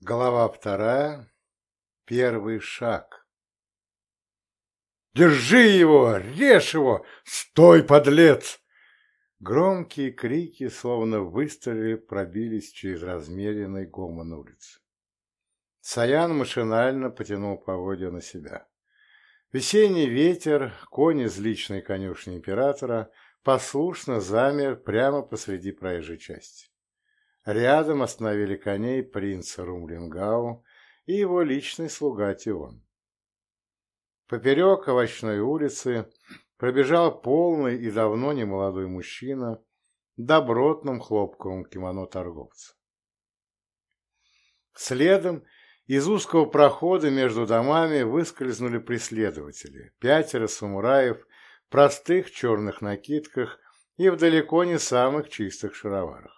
Глава вторая. Первый шаг. «Держи его! Режь его! Стой, подлец!» Громкие крики, словно выстрелы, пробились через размеренный гомон улицы. Саян машинально потянул поводья на себя. Весенний ветер, конь из личной конюшни императора, послушно замер прямо посреди проезжей части. Рядом остановили коней принц Румлингау и его личный слуга Тион. Поперек овощной улицы пробежал полный и давно немолодой мужчина в добротном хлопковом кимоно торговца. Следом из узкого прохода между домами выскользнули преследователи, пятеро самураев в простых черных накидках и в далеко не самых чистых шароварах.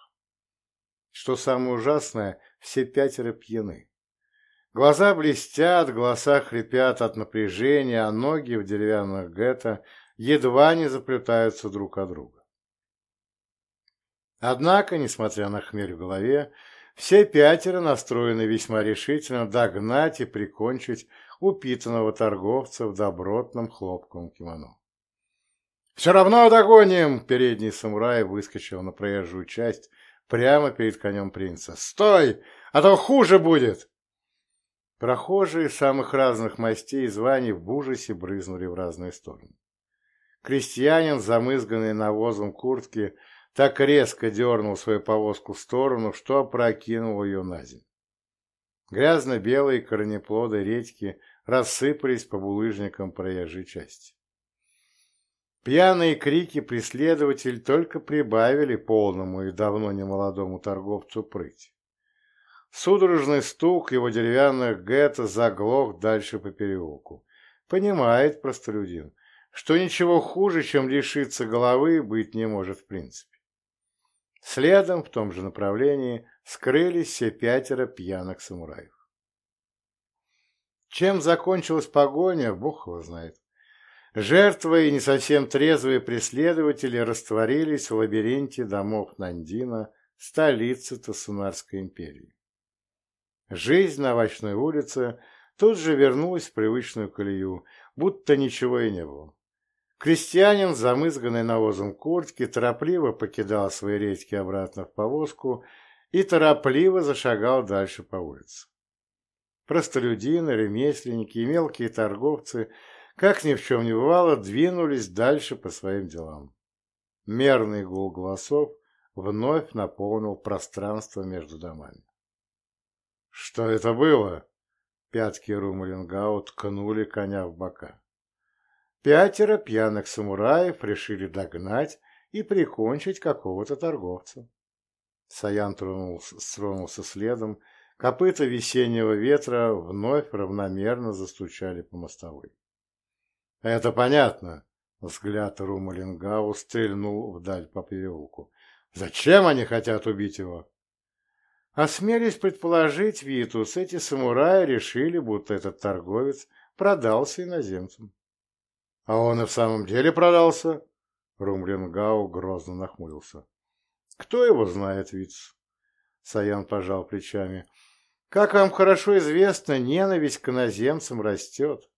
Что самое ужасное, все пятеро пьяны. Глаза блестят, голоса хрипят от напряжения, а ноги в деревянных гетто едва не заплетаются друг от друга. Однако, несмотря на хмель в голове, все пятеро настроены весьма решительно догнать и прикончить упитанного торговца в добротном хлопковом кимоно. «Все равно догоним!» — передний самурай выскочил на проезжую часть, прямо перед конем принца. «Стой! А то хуже будет!» Прохожие самых разных мастей и званий в ужасе брызнули в разные стороны. Крестьянин, замызганный навозом куртки, так резко дернул свою повозку в сторону, что опрокинул ее на землю. Грязно-белые корнеплоды редьки рассыпались по булыжникам проезжей части. Пьяные крики преследователь только прибавили полному и давно немолодому торговцу прыть. Судорожный стук его деревянных гетто заглох дальше по переулку. Понимает простолюдин, что ничего хуже, чем лишиться головы, быть не может в принципе. Следом, в том же направлении, скрылись все пятеро пьяных самураев. Чем закончилась погоня, бог его знает. Жертвы и не совсем трезвые преследователи растворились в лабиринте домов Нандина, столицы Тасунарской империи. Жизнь на овощной улице тут же вернулась в привычную колею, будто ничего и не было. Крестьянин, замызганный навозом куртки, торопливо покидал свои редьки обратно в повозку и торопливо зашагал дальше по улице. Простолюдины, ремесленники и мелкие торговцы – как ни в чем не бывало, двинулись дальше по своим делам. Мерный гул голосов вновь наполнил пространство между домами. «Что это было?» Пятки Румалингау ткнули коня в бока. Пятеро пьяных самураев решили догнать и прикончить какого-то торговца. Саян тронулся, тронулся следом, копыта весеннего ветра вновь равномерно застучали по мостовой. «Это понятно», — взгляд Румалингау стрельнул вдаль по переулку. «Зачем они хотят убить его?» Осмелись предположить, Витус, эти самураи решили, будто этот торговец продался иноземцам. — А он и в самом деле продался? Румлингау грозно нахмурился. — Кто его знает, Витус? Саян пожал плечами. — Как вам хорошо известно, ненависть к иноземцам растет.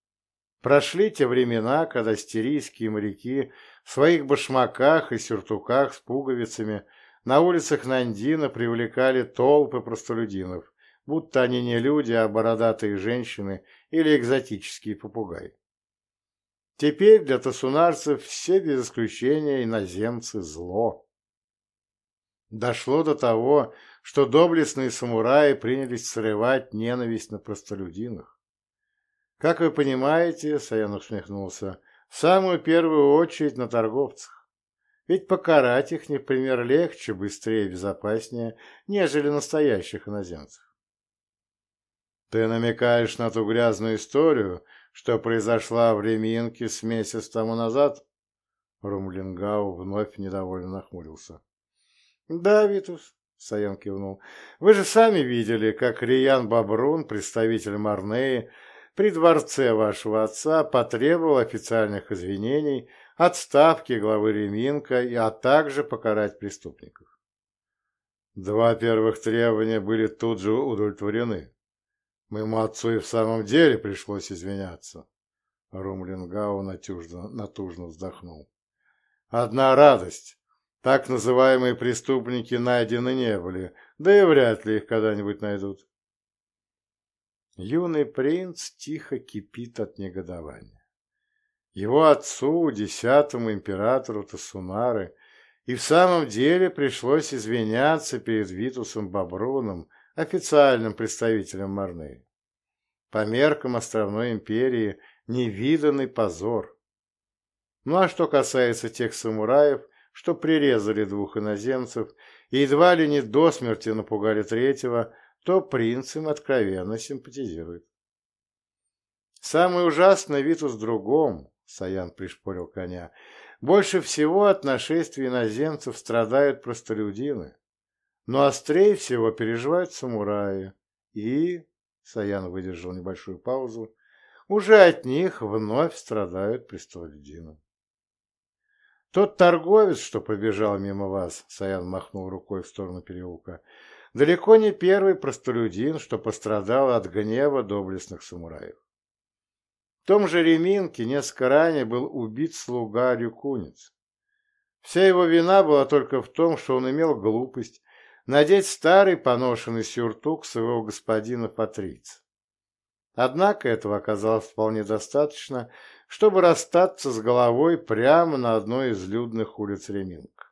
Прошли те времена, когда стерийские моряки в своих башмаках и сюртуках с пуговицами на улицах Нандина привлекали толпы простолюдинов, будто они не люди, а бородатые женщины или экзотические попугаи. Теперь для тасунарцев все без исключения иноземцы зло. Дошло до того, что доблестные самураи принялись срывать ненависть на простолюдинах. Как вы понимаете, Саян усмехнулся, в самую первую очередь на торговцах. Ведь покарать их не в пример легче, быстрее и безопаснее, нежели настоящих иноземцев. Ты намекаешь на ту грязную историю, что произошла в Реминке с месяц тому назад? Румлингау вновь недовольно нахмурился. Да, Витус, Саян кивнул. Вы же сами видели, как Риян Бабрун, представитель Марнеи, при дворце вашего отца потребовал официальных извинений, отставки главы Реминка, а также покарать преступников. Два первых требования были тут же удовлетворены, Моему отцу и в самом деле пришлось извиняться. Румлингау натужно, натужно вздохнул. Одна радость. Так называемые преступники найдены не были, да и вряд ли их когда-нибудь найдут. Юный принц тихо кипит от негодования. Его отцу, десятому императору Тасунары, и в самом деле пришлось извиняться перед Витусом Бобруном, официальным представителем Марны. По меркам островной империи невиданный позор. Ну а что касается тех самураев, что прирезали двух иноземцев и едва ли не до смерти напугали третьего, то принц им откровенно симпатизирует. Самый ужасный Витус в другом, Саян пришпорил коня, больше всего от нашествия иноземцев страдают простолюдины, но острее всего переживают самураи и, Саян выдержал небольшую паузу, уже от них вновь страдают простолюдины. Тот торговец, что побежал мимо вас, Саян махнул рукой в сторону переулка, далеко не первый простолюдин, что пострадал от гнева доблестных самураев. В том же Реминке несколько ранее был убит слуга Рюкунец. Вся его вина была только в том, что он имел глупость надеть старый поношенный сюртук своего господина Патрица. Однако этого оказалось вполне достаточно, чтобы расстаться с головой прямо на одной из людных улиц Реминка.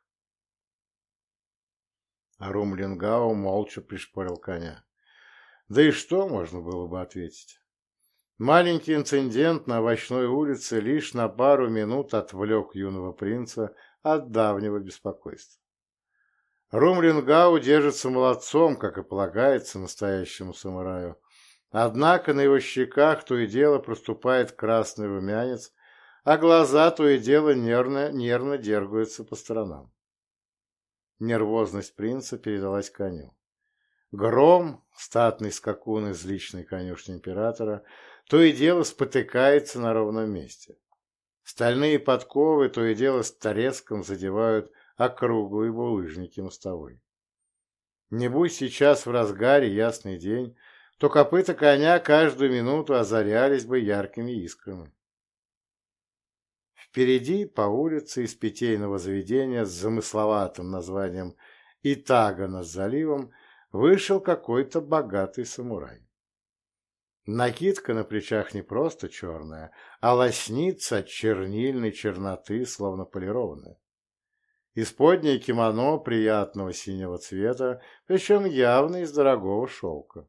Арум Ленгау молча пришпорил коня. Да и что можно было бы ответить? Маленький инцидент на овощной улице лишь на пару минут отвлек юного принца от давнего беспокойства. Румлингау держится молодцом, как и полагается настоящему самураю, Однако на его щеках то и дело проступает красный румянец, а глаза то и дело нервно, нервно дергаются по сторонам. Нервозность принца передалась коню. Гром, статный скакун из личной конюшни императора, то и дело спотыкается на ровном месте. Стальные подковы то и дело с треском задевают округлые булыжники мостовой. Не будь сейчас в разгаре ясный день, то копыта коня каждую минуту озарялись бы яркими искрами. Впереди по улице из питейного заведения с замысловатым названием Итагана с заливом вышел какой-то богатый самурай. Накидка на плечах не просто черная, а лоснится от чернильной черноты, словно полированная. Исподнее кимоно приятного синего цвета, причем явно из дорогого шелка.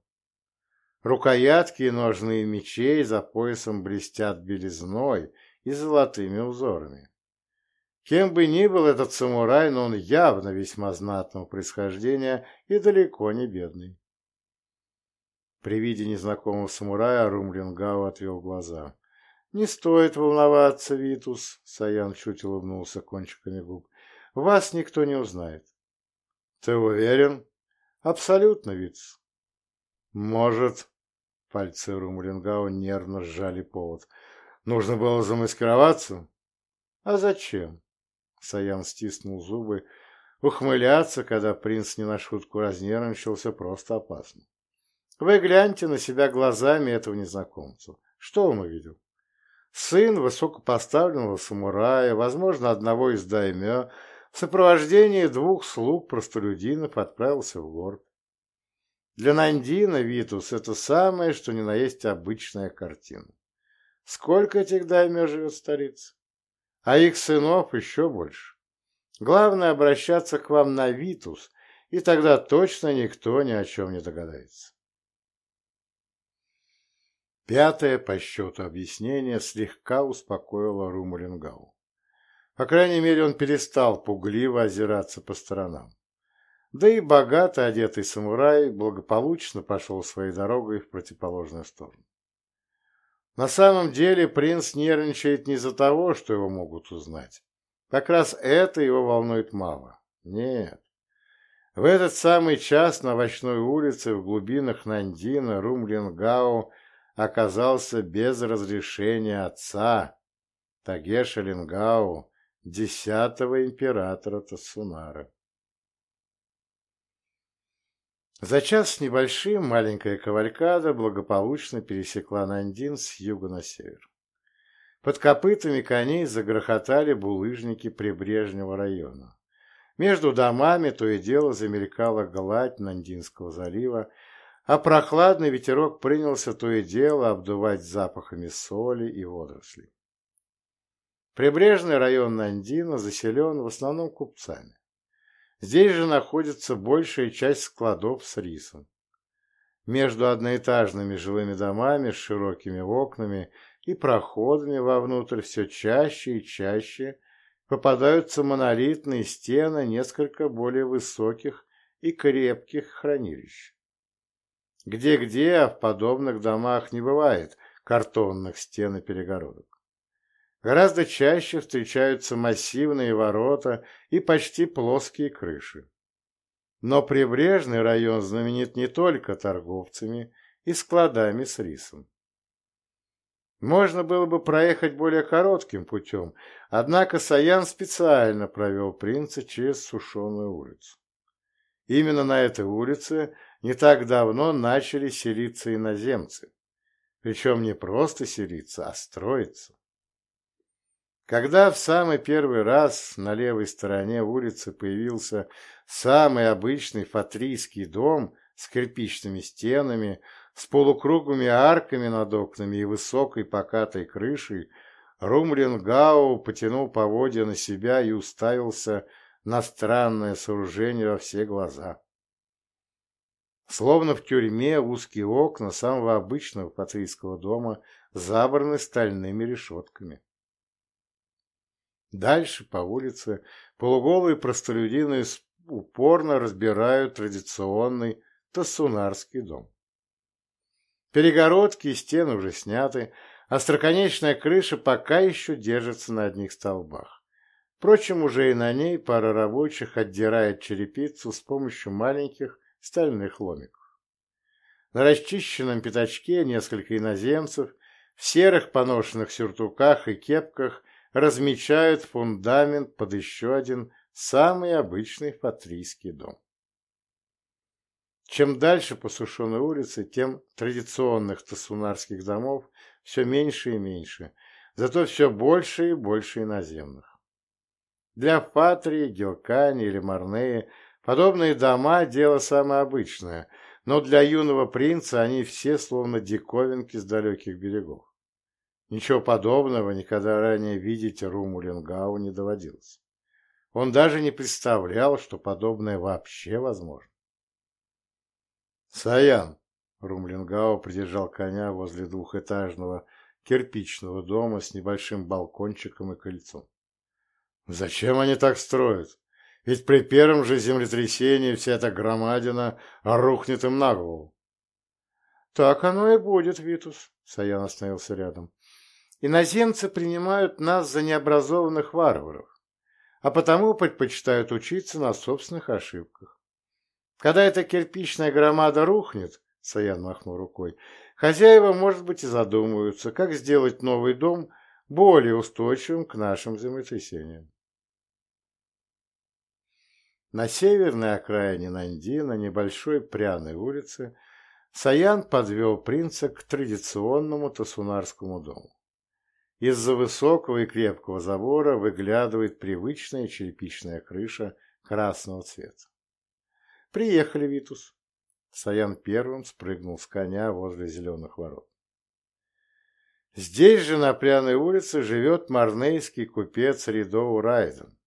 Рукоятки и ножные мечей за поясом блестят белизной и золотыми узорами. Кем бы ни был этот самурай, но он явно весьма знатного происхождения и далеко не бедный. При виде незнакомого самурая Румлингау отвел глаза. «Не стоит волноваться, Витус», — Саян чуть улыбнулся кончиками губ. «Вас никто не узнает». «Ты уверен?» «Абсолютно, Витус». «Может, Пальцы Румлингау нервно сжали повод. Нужно было замаскироваться? А зачем? Саян стиснул зубы. Ухмыляться, когда принц не на шутку разнервничался, просто опасно. Вы гляньте на себя глазами этого незнакомца. Что он увидел? Сын высокопоставленного самурая, возможно, одного из даймё, в сопровождении двух слуг простолюдинов отправился в город. Для Нандина Витус это самое, что ни на есть обычная картина. Сколько этих даймё живет в столице? А их сынов еще больше. Главное обращаться к вам на Витус, и тогда точно никто ни о чем не догадается. Пятое по счету объяснение слегка успокоило Румулингау. По крайней мере, он перестал пугливо озираться по сторонам. Да и богато одетый самурай благополучно пошел своей дорогой в противоположную сторону. На самом деле принц нервничает не из-за того, что его могут узнать. Как раз это его волнует мало. Нет. В этот самый час на овощной улице в глубинах Нандина Румлингао оказался без разрешения отца Тагеша Лингао, десятого императора Тасунара. За час с небольшим маленькая кавалькада благополучно пересекла Нандин с юга на север. Под копытами коней загрохотали булыжники прибрежного района. Между домами то и дело замелькала гладь Нандинского залива, а прохладный ветерок принялся то и дело обдувать запахами соли и водорослей. Прибрежный район Нандина заселен в основном купцами. Здесь же находится большая часть складов с рисом. Между одноэтажными жилыми домами с широкими окнами и проходами вовнутрь все чаще и чаще попадаются монолитные стены несколько более высоких и крепких хранилищ. Где-где, а в подобных домах не бывает картонных стен и перегородок. Гораздо чаще встречаются массивные ворота и почти плоские крыши. Но прибрежный район знаменит не только торговцами и складами с рисом. Можно было бы проехать более коротким путем, однако Саян специально провел принца через Сушеную улицу. Именно на этой улице не так давно начали селиться иноземцы. Причем не просто селиться, а строиться. Когда в самый первый раз на левой стороне улицы появился самый обычный фатрийский дом с кирпичными стенами, с полукруглыми арками над окнами и высокой покатой крышей, Румлингау потянул поводья на себя и уставился на странное сооружение во все глаза. Словно в тюрьме узкие окна самого обычного патрийского дома забраны стальными решетками. Дальше по улице полуголые простолюдины упорно разбирают традиционный тассунарский дом. Перегородки и стены уже сняты, остроконечная крыша пока еще держится на одних столбах. Впрочем, уже и на ней пара рабочих отдирает черепицу с помощью маленьких стальных ломиков. На расчищенном пятачке несколько иноземцев в серых поношенных сюртуках и кепках размечают фундамент под еще один самый обычный фатрийский дом. Чем дальше по Сушеной улице, тем традиционных тасунарских домов все меньше и меньше, зато все больше и больше иноземных. Для Фатрии, Гелкани или Марнеи подобные дома – дело самое обычное, но для юного принца они все словно диковинки с далеких берегов. Ничего подобного никогда ранее видеть Румулингау не доводилось. Он даже не представлял, что подобное вообще возможно. «Саян!» — Румлингау придержал коня возле двухэтажного кирпичного дома с небольшим балкончиком и кольцом. «Зачем они так строят? Ведь при первом же землетрясении вся эта громадина рухнет им на голову». «Так оно и будет, Витус», — Саян остановился рядом. Иноземцы принимают нас за необразованных варваров, а потому предпочитают учиться на собственных ошибках. Когда эта кирпичная громада рухнет, Саян махнул рукой, хозяева, может быть, и задумаются, как сделать новый дом более устойчивым к нашим землетрясениям. На северной окраине Нанди, на небольшой пряной улице, Саян подвел принца к традиционному тасунарскому дому. Из-за высокого и крепкого забора выглядывает привычная черепичная крыша красного цвета. «Приехали, Витус!» Саян первым спрыгнул с коня возле зеленых ворот. Здесь же, на пряной улице, живет марнейский купец Ридоу Райден.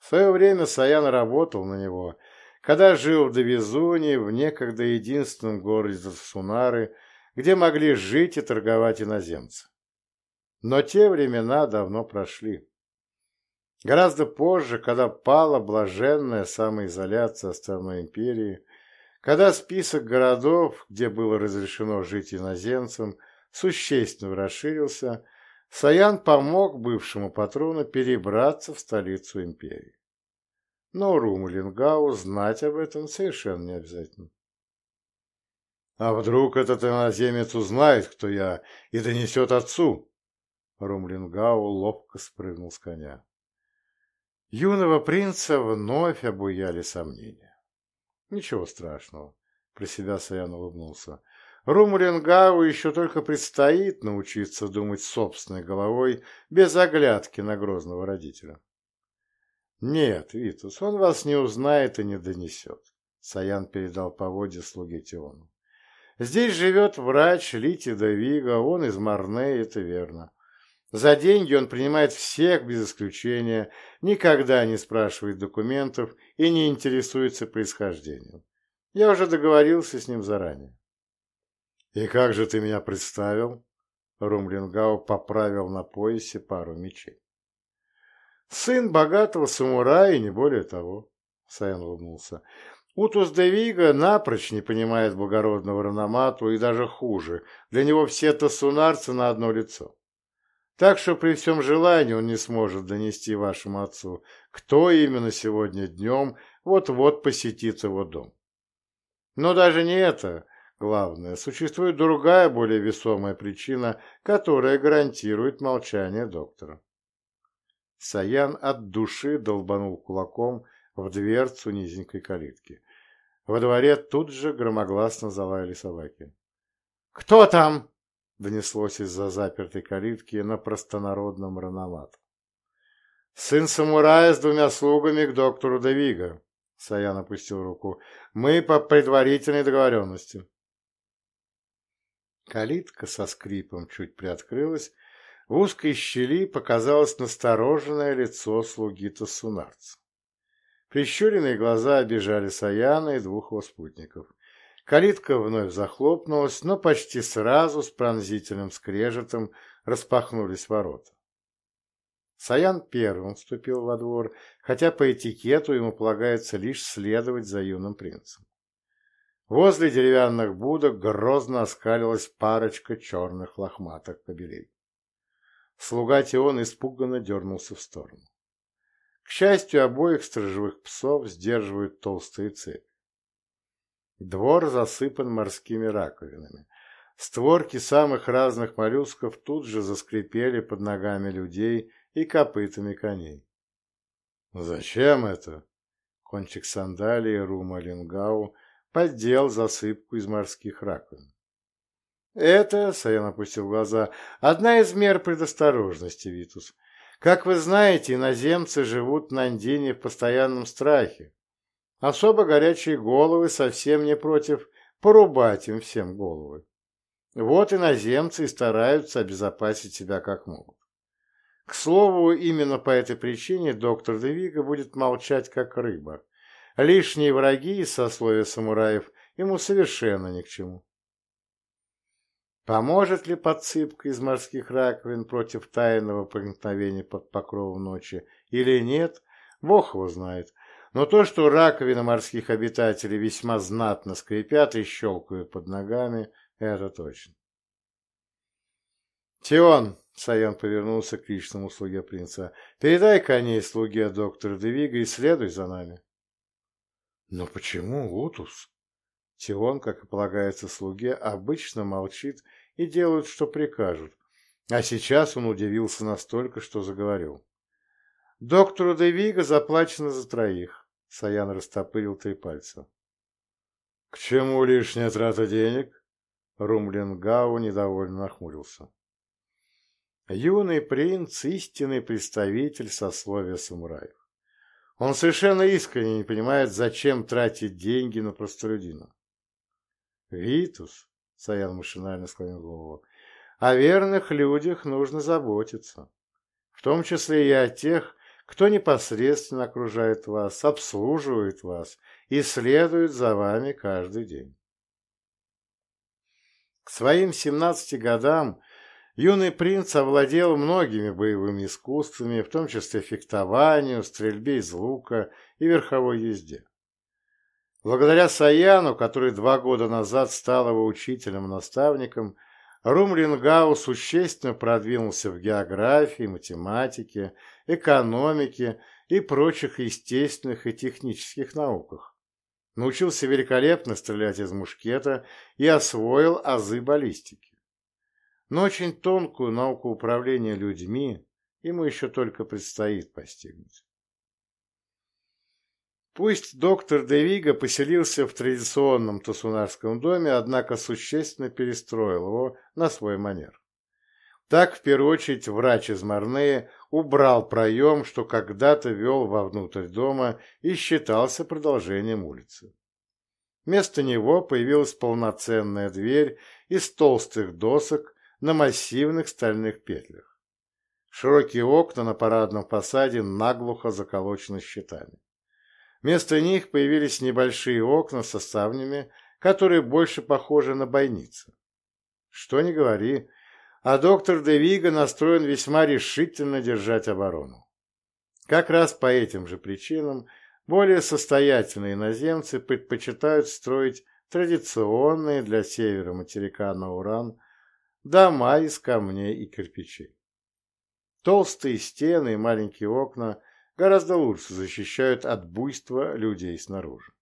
В свое время Саян работал на него, когда жил в Довезуне, в некогда единственном городе Сунары, где могли жить и торговать иноземцы. Но те времена давно прошли. Гораздо позже, когда пала блаженная самоизоляция островной империи, когда список городов, где было разрешено жить иноземцам, существенно расширился, Саян помог бывшему патрону перебраться в столицу империи. Но Румулингау знать об этом совершенно не обязательно. А вдруг этот иноземец узнает, кто я, и донесет отцу? Румлингау ловко спрыгнул с коня. Юного принца вновь обуяли сомнения. Ничего страшного. про себя Саян улыбнулся. Румуленгау еще только предстоит научиться думать собственной головой без оглядки на грозного родителя. Нет, Витус, он вас не узнает и не донесет. Саян передал поводья слуге Тиону. Здесь живет врач Лити Давига, он из Марне, это верно. За деньги он принимает всех без исключения, никогда не спрашивает документов и не интересуется происхождением. Я уже договорился с ним заранее. «И как же ты меня представил?» Румлингау поправил на поясе пару мечей. «Сын богатого самурая и не более того», — Саян улыбнулся. «Утус де Вига напрочь не понимает благородного рономату и даже хуже. Для него все тасунарцы на одно лицо. Так что при всем желании он не сможет донести вашему отцу, кто именно сегодня днем вот-вот посетит его дом. Но даже не это главное. Существует другая, более весомая причина, которая гарантирует молчание доктора. Саян от души долбанул кулаком в дверцу низенькой калитки. Во дворе тут же громогласно залаяли собаки. «Кто там?» — донеслось из-за запертой калитки на простонародном рономат. «Сын самурая с двумя слугами к доктору Давига», — Саян опустил руку. «Мы по предварительной договоренности». Калитка со скрипом чуть приоткрылась, в узкой щели показалось настороженное лицо слуги Тасунарца. Прищуренные глаза обижали Саяна и двух его спутников. Калитка вновь захлопнулась, но почти сразу с пронзительным скрежетом распахнулись ворота. Саян первым вступил во двор, хотя по этикету ему полагается лишь следовать за юным принцем. Возле деревянных будок грозно оскалилась парочка черных лохматых кобелей. Слуга Тион испуганно дернулся в сторону. К счастью, обоих сторожевых псов сдерживают толстые цепи. Двор засыпан морскими раковинами. Створки самых разных моллюсков тут же заскрипели под ногами людей и копытами коней. «Зачем это?» Кончик сандалии Рума Лингау поддел засыпку из морских раковин. «Это, — Саян опустил глаза, — одна из мер предосторожности, Витус. Как вы знаете, иноземцы живут на Андине в постоянном страхе. Особо горячие головы совсем не против порубать им всем головы. Вот иноземцы и стараются обезопасить себя как могут. К слову, именно по этой причине доктор Девига будет молчать как рыба. Лишние враги из сословия самураев ему совершенно ни к чему. Поможет ли подсыпка из морских раковин против тайного проникновения под покровом ночи или нет, бог его знает. Но то, что раковины морских обитателей весьма знатно скрипят и щелкают под ногами, это точно. «Тион!» — Сайон повернулся к личному слуге принца. «Передай коней слуге доктора Девига и следуй за нами». «Но почему, Утус?» Тион, как и полагается слуге, обычно молчит и делает, что прикажут, а сейчас он удивился настолько, что заговорил. «Доктору Девига заплачено за троих. Саян растопырил три пальца. — К чему лишняя трата денег? Румлингау недовольно нахмурился. Юный принц — истинный представитель сословия самураев. Он совершенно искренне не понимает, зачем тратить деньги на простолюдина. «Витус», — Саян машинально склонил голову, — «о верных людях нужно заботиться, в том числе и о тех, кто непосредственно окружает вас, обслуживает вас и следует за вами каждый день. К своим 17 годам юный принц овладел многими боевыми искусствами, в том числе фехтованию, стрельбе из лука и верховой езде. Благодаря Саяну, который два года назад стал его учителем и наставником, Румлингау существенно продвинулся в географии, математике, экономике и прочих естественных и технических науках. Научился великолепно стрелять из мушкета и освоил азы баллистики. Но очень тонкую науку управления людьми ему еще только предстоит постигнуть. Пусть доктор Девига поселился в традиционном Тусунарском доме, однако существенно перестроил его на свой манер. Так, в первую очередь, врач из Марнея убрал проем, что когда-то вел вовнутрь дома и считался продолжением улицы. Вместо него появилась полноценная дверь из толстых досок на массивных стальных петлях. Широкие окна на парадном фасаде наглухо заколочены щитами. Вместо них появились небольшие окна со ставнями, которые больше похожи на бойницы. Что ни говори, а доктор Девига настроен весьма решительно держать оборону. Как раз по этим же причинам более состоятельные иноземцы предпочитают строить традиционные для севера материка на уран дома из камней и кирпичей. Толстые стены и маленькие окна гораздо лучше защищают от буйства людей снаружи.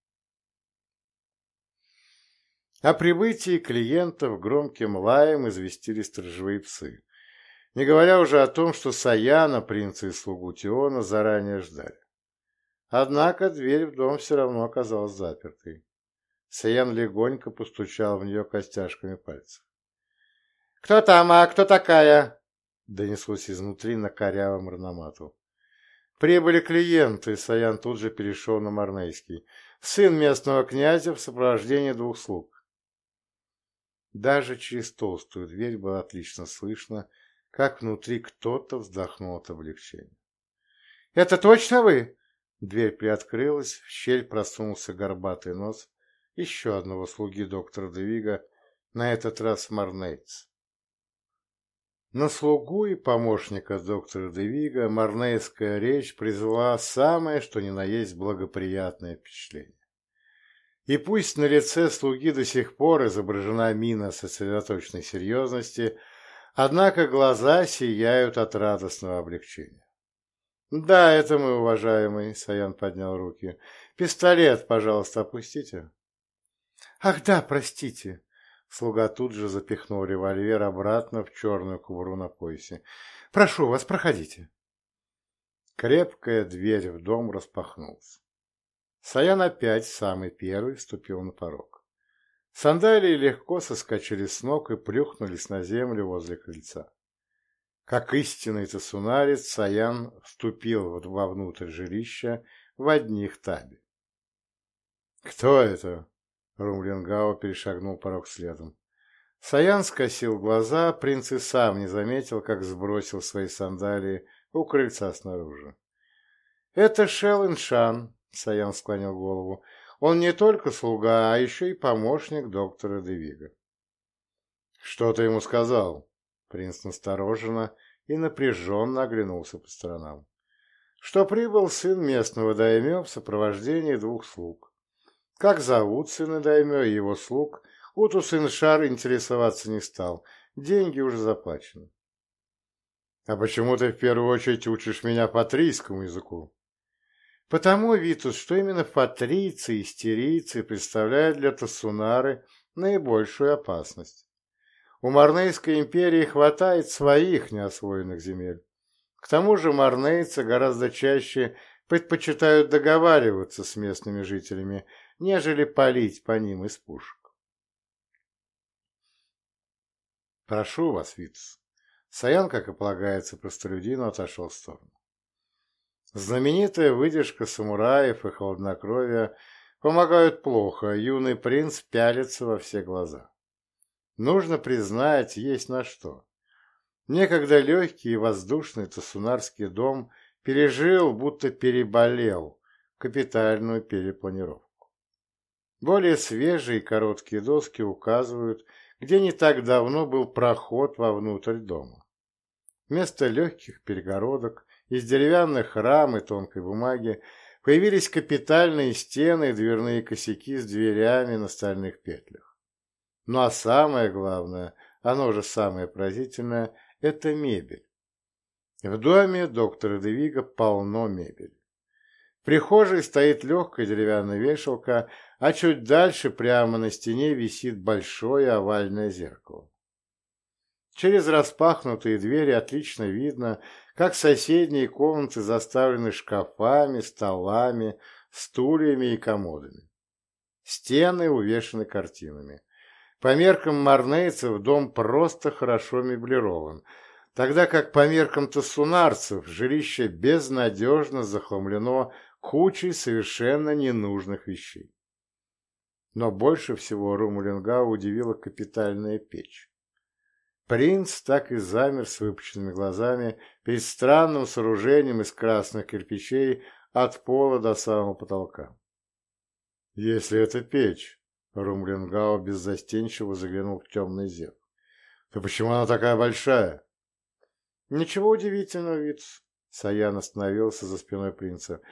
О прибытии клиентов громким лаем известили сторожевые псы, не говоря уже о том, что Саяна, принца и слугу Тиона, заранее ждали. Однако дверь в дом все равно оказалась запертой. Саян легонько постучал в нее костяшками пальцев. «Кто там, а кто такая?» — донеслось изнутри на корявом рономату. Прибыли клиенты, Саян тут же перешел на Марнейский. Сын местного князя в сопровождении двух слуг. Даже через толстую дверь было отлично слышно, как внутри кто-то вздохнул от облегчения. «Это точно вы?» Дверь приоткрылась, в щель просунулся горбатый нос еще одного слуги доктора Девига, на этот раз Марнейтс. На слугу и помощника доктора Девига марнейская речь призвала самое, что ни на есть, благоприятное впечатление. И пусть на лице слуги до сих пор изображена мина сосредоточенной серьезности, однако глаза сияют от радостного облегчения. «Да, это мы, уважаемый», — Саян поднял руки. «Пистолет, пожалуйста, опустите». «Ах да, простите». Слуга тут же запихнул револьвер обратно в черную кобуру на поясе. «Прошу вас, проходите». Крепкая дверь в дом распахнулась. Саян опять, самый первый, вступил на порог. Сандалии легко соскочили с ног и плюхнулись на землю возле крыльца. Как истинный тасунарец, Саян вступил вовнутрь жилища в одних табе. «Кто это?» — Румлингао перешагнул порог следом. Саян скосил глаза, принц и сам не заметил, как сбросил свои сандалии у крыльца снаружи. «Это Шел Иншан», Саян склонил голову. Он не только слуга, а еще и помощник доктора Девига. Что ты ему сказал? Принц настороженно и напряженно оглянулся по сторонам. Что прибыл сын местного даймё в сопровождении двух слуг. Как зовут сына даймё и его слуг, Утус Иншар интересоваться не стал. Деньги уже заплачены. — А почему ты в первую очередь учишь меня патрийскому языку? Потому, Витус, что именно патрийцы и стерийцы представляют для Тассунары наибольшую опасность. У Марнейской империи хватает своих неосвоенных земель. К тому же марнейцы гораздо чаще предпочитают договариваться с местными жителями, нежели палить по ним из пушек. Прошу вас, Витус. Саян, как и полагается простолюдину, отошел в сторону. Знаменитая выдержка самураев и холоднокровия помогают плохо, юный принц пялится во все глаза. Нужно признать, есть на что. Некогда легкий и воздушный Тасунарский дом пережил, будто переболел, капитальную перепланировку. Более свежие и короткие доски указывают, где не так давно был проход вовнутрь дома. Вместо легких перегородок из деревянных рам и тонкой бумаги появились капитальные стены и дверные косяки с дверями на стальных петлях. Ну а самое главное, оно же самое поразительное, это мебель. В доме доктора Девига полно мебели. В прихожей стоит легкая деревянная вешалка, а чуть дальше прямо на стене висит большое овальное зеркало. Через распахнутые двери отлично видно, как соседние комнаты заставлены шкафами, столами, стульями и комодами. Стены увешаны картинами. По меркам марнейцев дом просто хорошо меблирован, тогда как по меркам тассунарцев жилище безнадежно захламлено кучей совершенно ненужных вещей. Но больше всего Румулинга удивила капитальная печь. Принц так и замер с выпученными глазами перед странным сооружением из красных кирпичей от пола до самого потолка. «Если это печь», — Румлингау беззастенчиво заглянул в темный зев, — «то почему она такая большая?» «Ничего удивительного, Виц», — Саян остановился за спиной принца.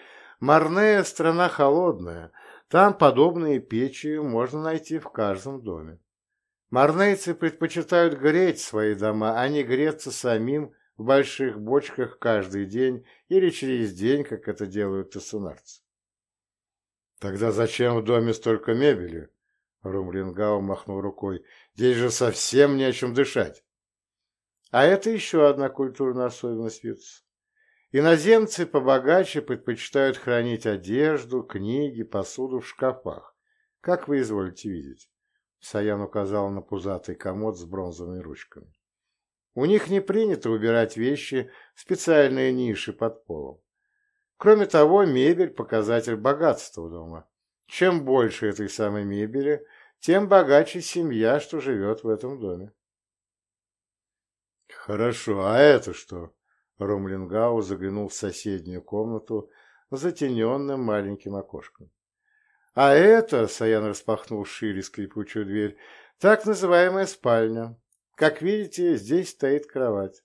«Марнея — страна холодная, там подобные печи можно найти в каждом доме. Марнейцы предпочитают греть свои дома, а не греться самим в больших бочках каждый день или через день, как это делают тессунарцы. Тогда зачем в доме столько мебели? Румлингау махнул рукой. Здесь же совсем не о чем дышать. А это еще одна культурная особенность Вирца. Иноземцы побогаче предпочитают хранить одежду, книги, посуду в шкафах, как вы изволите видеть. Саян указал на пузатый комод с бронзовыми ручками. У них не принято убирать вещи в специальные ниши под полом. Кроме того, мебель – показатель богатства дома. Чем больше этой самой мебели, тем богаче семья, что живет в этом доме. Хорошо, а это что? Ромлингау заглянул в соседнюю комнату затененным маленьким окошком. А это, Саян распахнул шире скрипучую дверь, так называемая спальня. Как видите, здесь стоит кровать.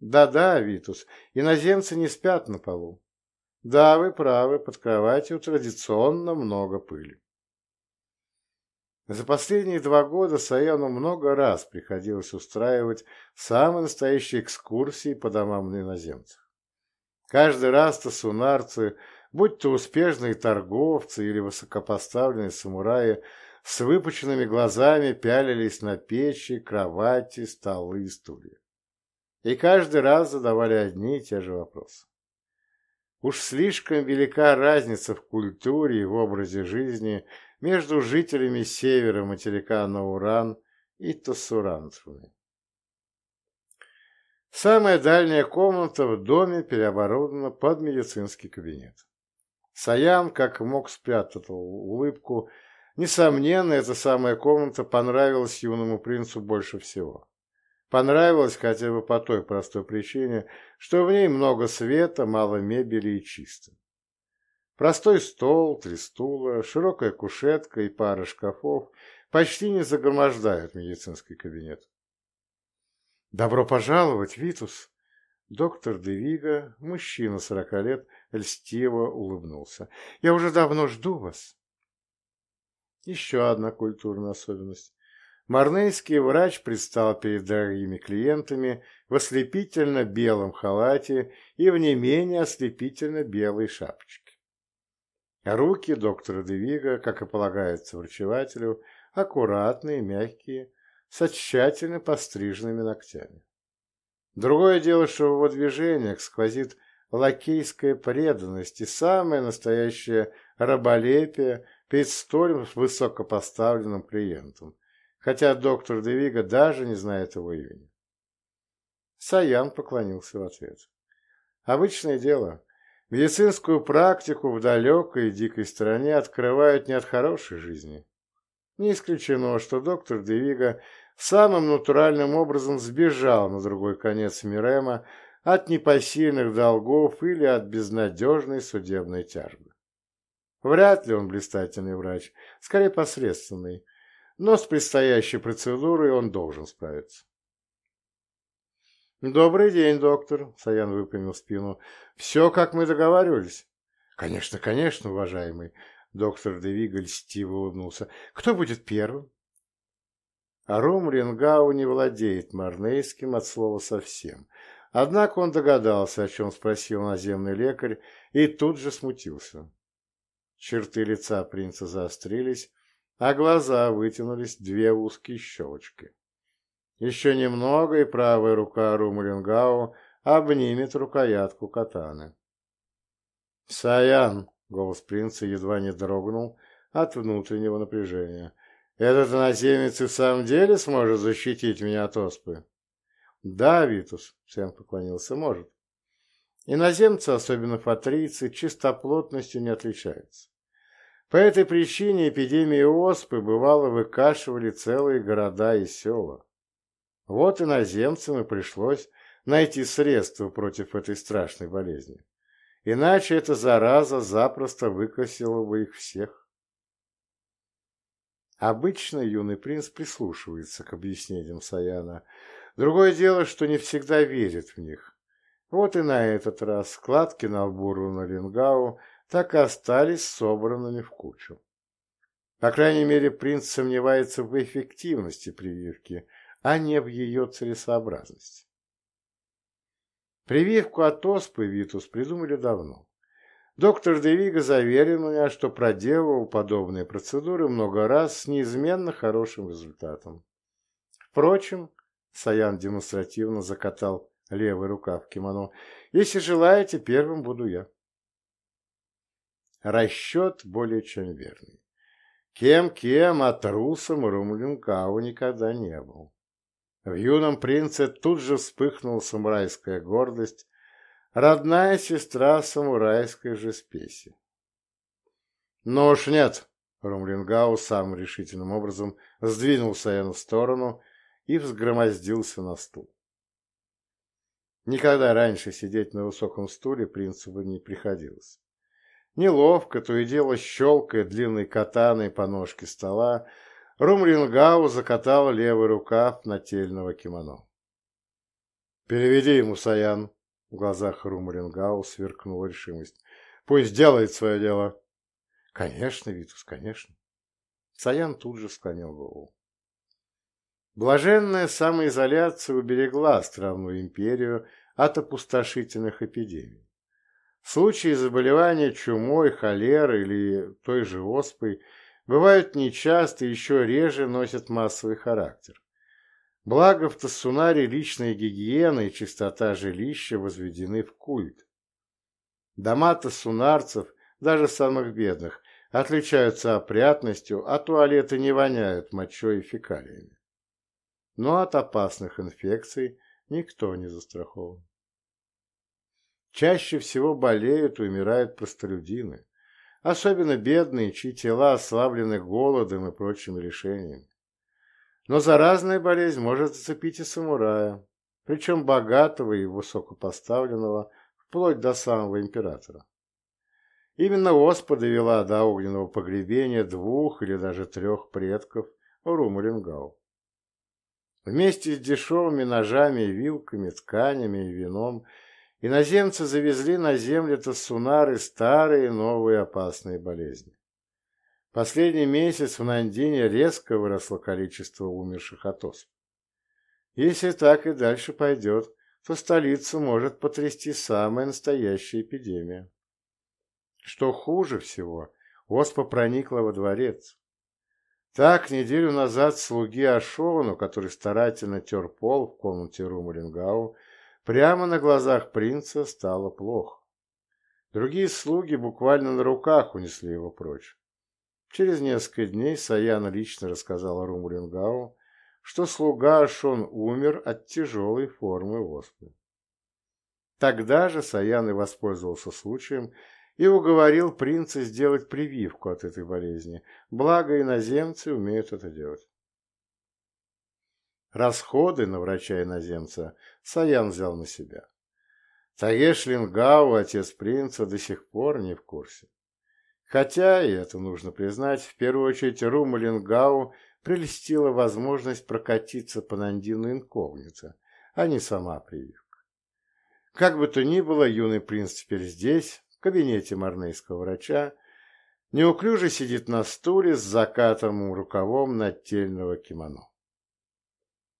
Да-да, Витус, иноземцы не спят на полу. Да, вы правы, под кроватью традиционно много пыли. За последние два года Саяну много раз приходилось устраивать самые настоящие экскурсии по домам иноземцев. Каждый раз тасунарцы будь то успешные торговцы или высокопоставленные самураи, с выпученными глазами пялились на печи, кровати, столы и стулья. И каждый раз задавали одни и те же вопросы. Уж слишком велика разница в культуре и в образе жизни между жителями севера материка Науран и Тасуранцами. Самая дальняя комната в доме переоборудована под медицинский кабинет. Саян как мог спрятал улыбку. Несомненно, эта самая комната понравилась юному принцу больше всего. Понравилась хотя бы по той простой причине, что в ней много света, мало мебели и чисто. Простой стол, три стула, широкая кушетка и пара шкафов почти не загромождают медицинский кабинет. «Добро пожаловать, Витус!» Доктор Девига, мужчина сорока лет, льстиво улыбнулся. «Я уже давно жду вас». Еще одна культурная особенность. Марнейский врач предстал перед дорогими клиентами в ослепительно белом халате и в не менее ослепительно белой шапочке. Руки доктора Девига, как и полагается врачевателю, аккуратные, мягкие, со тщательно постриженными ногтями. Другое дело, что его движениях сквозит лакейская преданность и самое настоящее раболепие перед столь высокопоставленным клиентом, хотя доктор Девига даже не знает его имени. Саян поклонился в ответ. Обычное дело. Медицинскую практику в далекой и дикой стране открывают не от хорошей жизни. Не исключено, что доктор Девига самым натуральным образом сбежал на другой конец Мирема от непосильных долгов или от безнадежной судебной тяжбы. Вряд ли он блистательный врач, скорее посредственный, но с предстоящей процедурой он должен справиться. «Добрый день, доктор», — Саян выпрямил спину. «Все, как мы договаривались». «Конечно, конечно, уважаемый», — доктор Девига льстиво улыбнулся. «Кто будет первым?» Арум Рингау не владеет марнейским от слова совсем, Однако он догадался, о чем спросил наземный лекарь, и тут же смутился. Черты лица принца заострились, а глаза вытянулись две узкие щелочки. Еще немного, и правая рука Румулингау обнимет рукоятку катаны. «Саян!» Голос принца едва не дрогнул от внутреннего напряжения. «Этот иноземец и в самом деле сможет защитить меня от оспы?» «Да, Витус», — Сэм поклонился, — «может». Иноземцы, особенно фатрийцы, чистоплотностью не отличаются. По этой причине эпидемии оспы бывало выкашивали целые города и села. Вот иноземцам и пришлось найти средства против этой страшной болезни. Иначе эта зараза запросто выкосила бы их всех. Обычно юный принц прислушивается к объяснениям Саяна. Другое дело, что не всегда верит в них. Вот и на этот раз складки на лбу Руна так и остались собранными в кучу. По крайней мере, принц сомневается в эффективности прививки, а не в ее целесообразности. Прививку от оспы Витус придумали давно. Доктор Девига заверил меня, что проделывал подобные процедуры много раз с неизменно хорошим результатом. Впрочем, Саян демонстративно закатал левый рукав кимоно, если желаете, первым буду я. Расчет более чем верный. Кем-кем, а трусом Румлинкау никогда не был. В юном принце тут же вспыхнула самурайская гордость, родная сестра самурайской же спеси. «Но уж нет!» — Румлингау самым решительным образом сдвинул Саяна в сторону и взгромоздился на стул. Никогда раньше сидеть на высоком стуле принцу бы не приходилось. Неловко, то и дело щелкая длинной катаной по ножке стола, Румлингау закатал левый рукав нательного кимоно. «Переведи ему, Саян!» В глазах Румлингау сверкнула решимость. «Пусть делает свое дело!» «Конечно, Витус, конечно!» Саян тут же склонил голову. Блаженная самоизоляция уберегла странную империю от опустошительных эпидемий. Случаи заболевания чумой, холерой или той же оспой бывают нечасто и еще реже носят массовый характер. Благо в Тассунаре личная гигиена и чистота жилища возведены в культ. Дома тассунарцев, даже самых бедных, отличаются опрятностью, а туалеты не воняют мочой и фекалиями но от опасных инфекций никто не застрахован. Чаще всего болеют и умирают простолюдины, особенно бедные, чьи тела ослаблены голодом и прочими лишениями. Но заразная болезнь может зацепить и самурая, причем богатого и высокопоставленного, вплоть до самого императора. Именно оспа довела до огненного погребения двух или даже трех предков Румалингау. Вместе с дешевыми ножами вилками, тканями и вином иноземцы завезли на землю Тассунары старые новые опасные болезни. Последний месяц в Нандине резко выросло количество умерших от осп. Если так и дальше пойдет, то столицу может потрясти самая настоящая эпидемия. Что хуже всего, оспа проникла во дворец. Так, неделю назад слуги Ашону, который старательно тер пол в комнате Румарингау, прямо на глазах принца стало плохо. Другие слуги буквально на руках унесли его прочь. Через несколько дней Саяна лично рассказала Румарингау, что слуга Ашон умер от тяжелой формы оспы. Тогда же Саян и воспользовался случаем и уговорил принца сделать прививку от этой болезни, благо иноземцы умеют это делать. Расходы на врача-иноземца Саян взял на себя. Таеш Лингау, отец принца, до сих пор не в курсе. Хотя, и это нужно признать, в первую очередь Рума Лингау прелестила возможность прокатиться по Нандину инкогнито, а не сама прививка. Как бы то ни было, юный принц теперь здесь, в кабинете марнейского врача, неуклюже сидит на стуле с закатым рукавом нательного кимоно.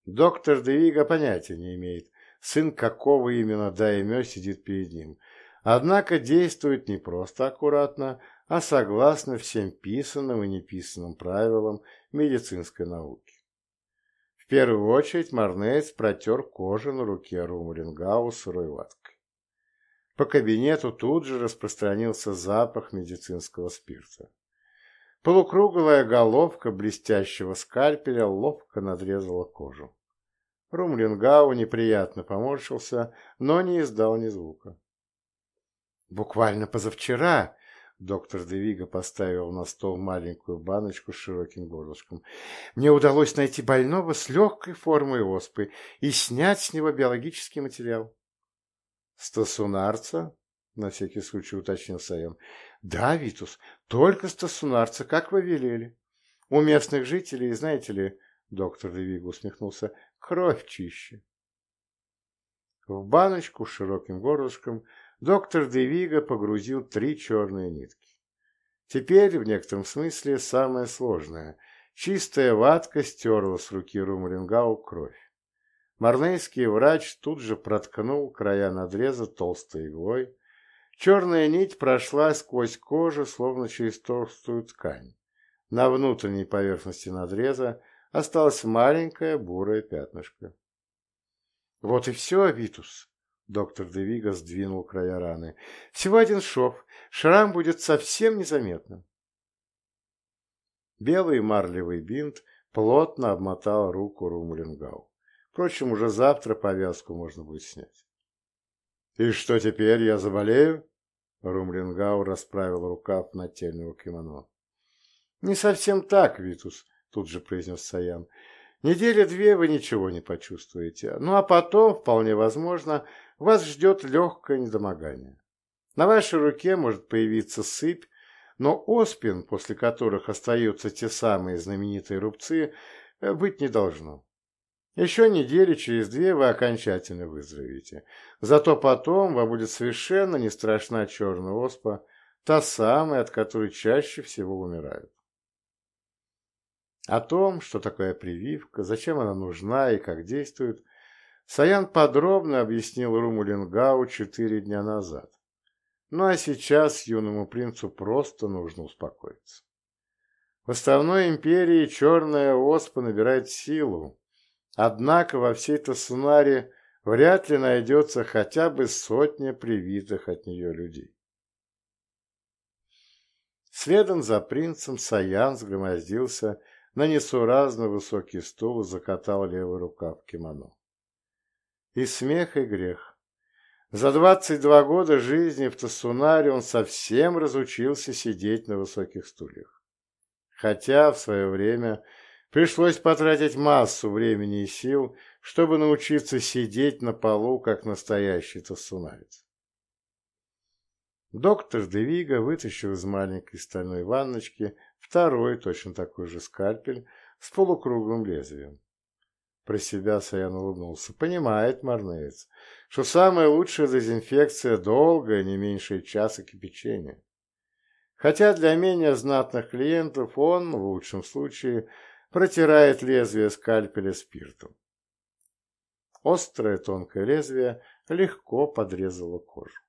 Доктор Девига понятия не имеет, сын какого именно даймё сидит перед ним, однако действует не просто аккуратно, а согласно всем писанным и неписанным правилам медицинской науки. В первую очередь Марнейц протер кожу на руке Румарингау сырой ваткой. По кабинету тут же распространился запах медицинского спирта. Полукруглая головка блестящего скальпеля ловко надрезала кожу. Румлингау неприятно поморщился, но не издал ни звука. Буквально позавчера доктор Девига поставил на стол маленькую баночку с широким горлышком. Мне удалось найти больного с легкой формой оспы и снять с него биологический материал. Стасунарца? На всякий случай уточнил Саем. Да, Витус, только стасунарца, как вы велели. У местных жителей, знаете ли, доктор Девига усмехнулся, кровь чище. В баночку с широким горлышком доктор Девига погрузил три черные нитки. Теперь, в некотором смысле, самое сложное. Чистая ватка стерла с руки Румлингау кровь. Марнейский врач тут же проткнул края надреза толстой иглой. Черная нить прошла сквозь кожу, словно через толстую ткань. На внутренней поверхности надреза осталось маленькое бурое пятнышко. «Вот и все, Витус!» Доктор Девига сдвинул края раны. «Всего один шов. Шрам будет совсем незаметным». Белый марлевый бинт плотно обмотал руку Румлингау. Впрочем, уже завтра повязку можно будет снять. «И что теперь, я заболею?» Румлингау расправил рукав нательного кимоно. «Не совсем так, Витус», — тут же произнес Саян. «Недели две вы ничего не почувствуете. Ну а потом, вполне возможно, вас ждет легкое недомогание. На вашей руке может появиться сыпь, но оспин, после которых остаются те самые знаменитые рубцы, быть не должно. Еще недели через две вы окончательно выздоровеете. Зато потом вам будет совершенно не страшна черная оспа, та самая, от которой чаще всего умирают. О том, что такое прививка, зачем она нужна и как действует, Саян подробно объяснил Румулингау четыре дня назад. Ну а сейчас юному принцу просто нужно успокоиться. В основной империи черная оспа набирает силу, Однако во всей Тасунаре вряд ли найдется хотя бы сотня привитых от нее людей. Следом за принцем Саян сгромоздился на несуразно высокий стул и закатал левый рукав кимоно. И смех, и грех. За двадцать два года жизни в Тасунаре он совсем разучился сидеть на высоких стульях. Хотя в свое время Пришлось потратить массу времени и сил, чтобы научиться сидеть на полу, как настоящий тасунарец. Доктор Девига вытащил из маленькой стальной ванночки второй точно такой же скальпель с полукруглым лезвием. Про себя Саян улыбнулся. Понимает Марнеец, что самая лучшая дезинфекция долгая, не меньше часа кипячения. Хотя для менее знатных клиентов он, в лучшем случае, протирает лезвие скальпеля спиртом. Острое тонкое лезвие легко подрезало кожу.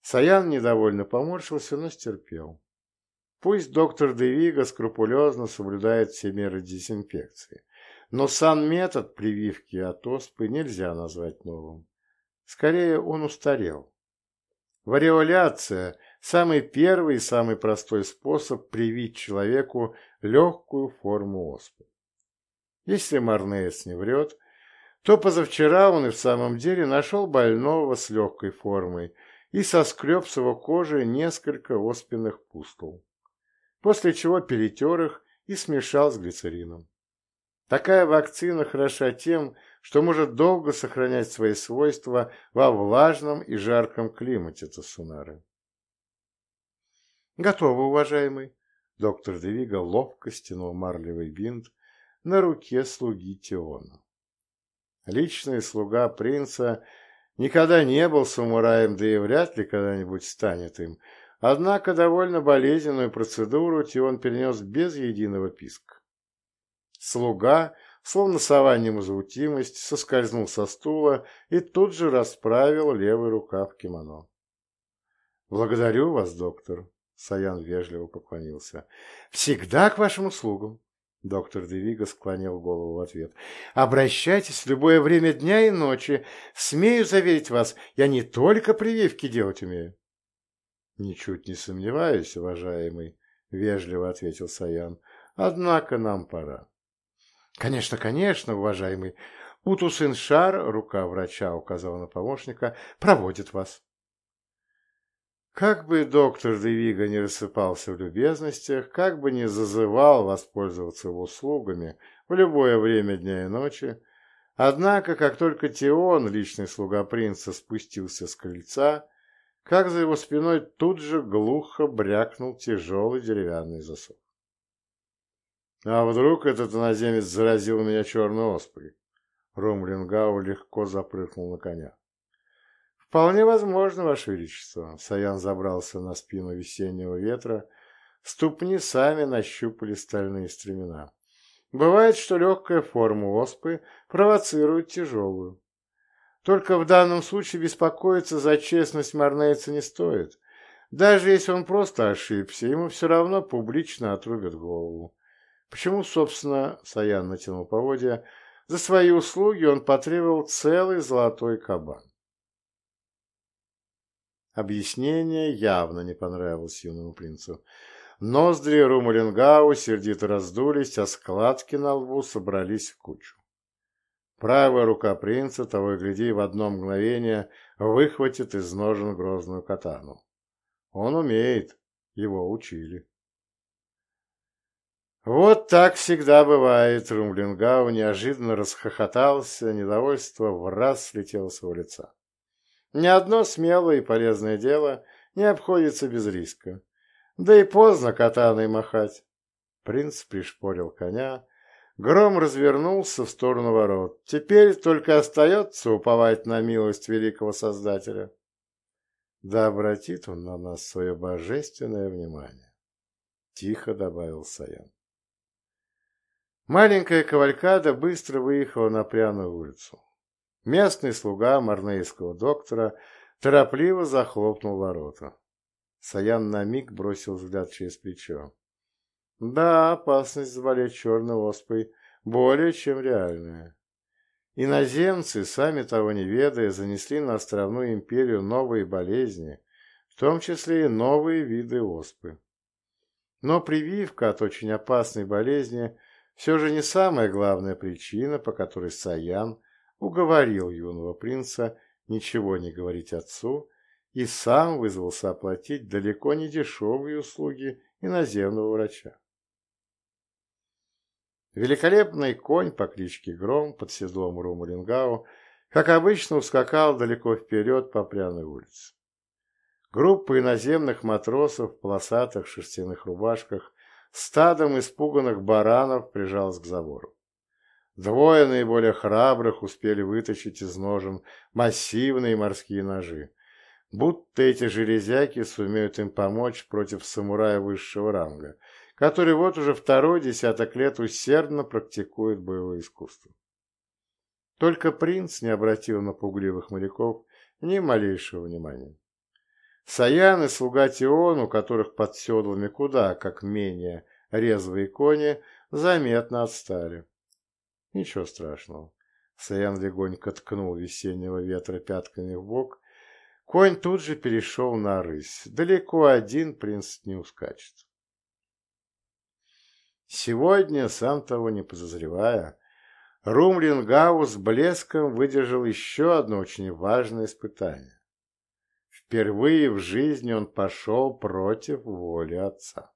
Саян недовольно поморщился, но стерпел. Пусть доктор Девига скрупулезно соблюдает все меры дезинфекции, но сам метод прививки от оспы нельзя назвать новым. Скорее, он устарел. Вариоляция Самый первый и самый простой способ привить человеку легкую форму оспы. Если Марнеец не врет, то позавчера он и в самом деле нашел больного с легкой формой и соскреб с его кожи несколько оспенных пустул, после чего перетер их и смешал с глицерином. Такая вакцина хороша тем, что может долго сохранять свои свойства во влажном и жарком климате Тасунары. «Готово, уважаемый!» Доктор Девига ловко стянул марлевый бинт на руке слуги Теона. Личный слуга принца никогда не был самураем, да и вряд ли когда-нибудь станет им. Однако довольно болезненную процедуру Теон перенес без единого писка. Слуга, словно сова невозмутимость, соскользнул со стула и тут же расправил левый рукав кимоно. «Благодарю вас, доктор», Саян вежливо поклонился. «Всегда к вашим услугам!» Доктор Девига склонил голову в ответ. «Обращайтесь в любое время дня и ночи. Смею заверить вас, я не только прививки делать умею». «Ничуть не сомневаюсь, уважаемый», — вежливо ответил Саян. «Однако нам пора». «Конечно, конечно, уважаемый. Утус-Иншар, рука врача указала на помощника, проводит вас». Как бы доктор Девига не рассыпался в любезностях, как бы не зазывал воспользоваться его услугами в любое время дня и ночи, однако, как только Теон, личный слуга принца, спустился с крыльца, как за его спиной тут же глухо брякнул тяжелый деревянный засов. А вдруг этот иноземец заразил меня черной оспой? Ромлингау легко запрыгнул на коня. «Вполне возможно, Ваше Величество». Саян забрался на спину весеннего ветра. Ступни сами нащупали стальные стремена. Бывает, что легкая форма оспы провоцирует тяжелую. Только в данном случае беспокоиться за честность Марнейца не стоит. Даже если он просто ошибся, ему все равно публично отрубят голову. Почему, собственно, Саян натянул поводья, за свои услуги он потребовал целый золотой кабан. Объяснение явно не понравилось юному принцу. Ноздри Румалингау сердито раздулись, а складки на лбу собрались в кучу. Правая рука принца, того и гляди, в одно мгновение выхватит из ножен грозную катану. Он умеет, его учили. Вот так всегда бывает, Румлингау неожиданно расхохотался, недовольство в раз слетело с его лица. Ни одно смелое и полезное дело не обходится без риска. Да и поздно катаной махать. Принц пришпорил коня. Гром развернулся в сторону ворот. Теперь только остается уповать на милость великого Создателя. Да обратит он на нас свое божественное внимание. Тихо добавил Саян. Маленькая кавалькада быстро выехала на пряную улицу. Местный слуга марнейского доктора торопливо захлопнул ворота. Саян на миг бросил взгляд через плечо. Да, опасность заболеть черной оспой более чем реальная. Иноземцы, сами того не ведая, занесли на островную империю новые болезни, в том числе и новые виды оспы. Но прививка от очень опасной болезни все же не самая главная причина, по которой Саян уговорил юного принца ничего не говорить отцу и сам вызвался оплатить далеко не дешевые услуги иноземного врача. Великолепный конь по кличке Гром под седлом Румалингау, как обычно, ускакал далеко вперед по пряной улице. Группа иноземных матросов в полосатых шерстяных рубашках стадом испуганных баранов прижалась к забору. Двое наиболее храбрых успели вытащить из ножен массивные морские ножи, будто эти железяки сумеют им помочь против самурая высшего ранга, который вот уже второй десяток лет усердно практикует боевое искусство. Только принц не обратил на пугливых моряков ни малейшего внимания. Саян и слуга Тион, у которых под седлами куда как менее резвые кони, заметно отстали. Ничего страшного. Саян легонько ткнул весеннего ветра пятками в бок. Конь тут же перешел на рысь. Далеко один принц не ускачет. Сегодня, сам того не подозревая, Румлингау с блеском выдержал еще одно очень важное испытание. Впервые в жизни он пошел против воли отца.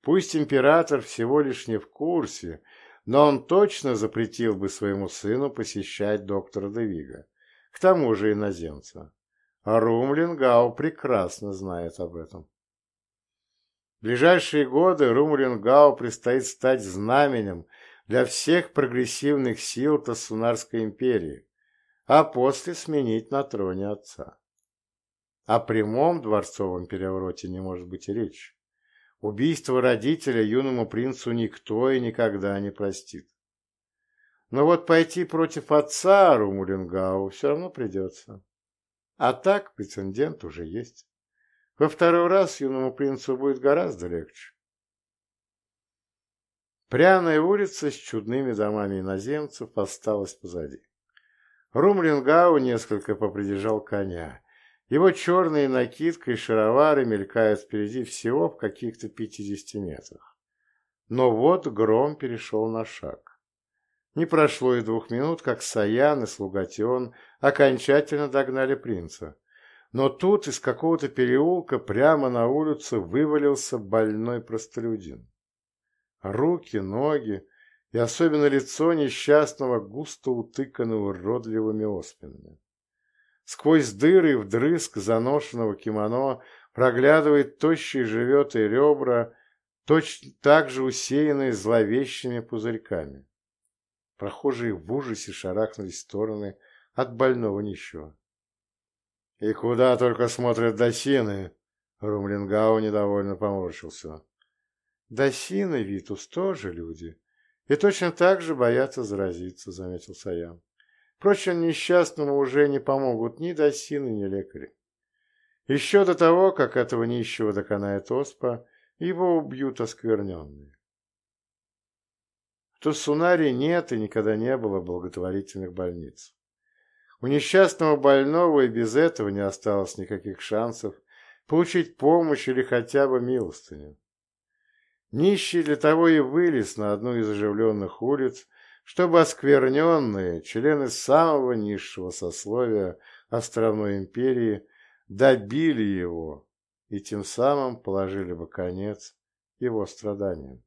Пусть император всего лишь не в курсе, но он точно запретил бы своему сыну посещать доктора Девига, к тому же иноземца. А Румлингау прекрасно знает об этом. В ближайшие годы Румлингау предстоит стать знаменем для всех прогрессивных сил Тассунарской империи, а после сменить на троне отца. О прямом дворцовом перевороте не может быть и речи. Убийство родителя юному принцу никто и никогда не простит. Но вот пойти против отца Румулингау все равно придется. А так прецедент уже есть. Во второй раз юному принцу будет гораздо легче. Пряная улица с чудными домами иноземцев осталась позади. Румлингау несколько попридержал коня. Его черные накидка и шаровары мелькают впереди всего в каких-то пятидесяти метрах. Но вот гром перешел на шаг. Не прошло и двух минут, как Саян и Слугатион окончательно догнали принца. Но тут из какого-то переулка прямо на улицу вывалился больной простолюдин. Руки, ноги и особенно лицо несчастного густо утыкано уродливыми оспинами. Сквозь дыры вдрызг заношенного кимоно проглядывает тощий живет и ребра, точно так же усеянные зловещими пузырьками. Прохожие в ужасе шарахнулись в стороны от больного нищего. «И куда только смотрят досины!» Румлингау недовольно поморщился. «Досины, Витус, тоже люди, и точно так же боятся заразиться», — заметил Саян. «Впрочем, несчастному уже не помогут ни досины, ни лекари. Еще до того, как этого нищего доконает оспа, его убьют оскверненные. В Туссунаре нет и никогда не было благотворительных больниц. У несчастного больного и без этого не осталось никаких шансов получить помощь или хотя бы милостыню. Нищий для того и вылез на одну из оживленных улиц, чтобы оскверненные, члены самого низшего сословия островной империи, добили его и тем самым положили бы конец его страданиям.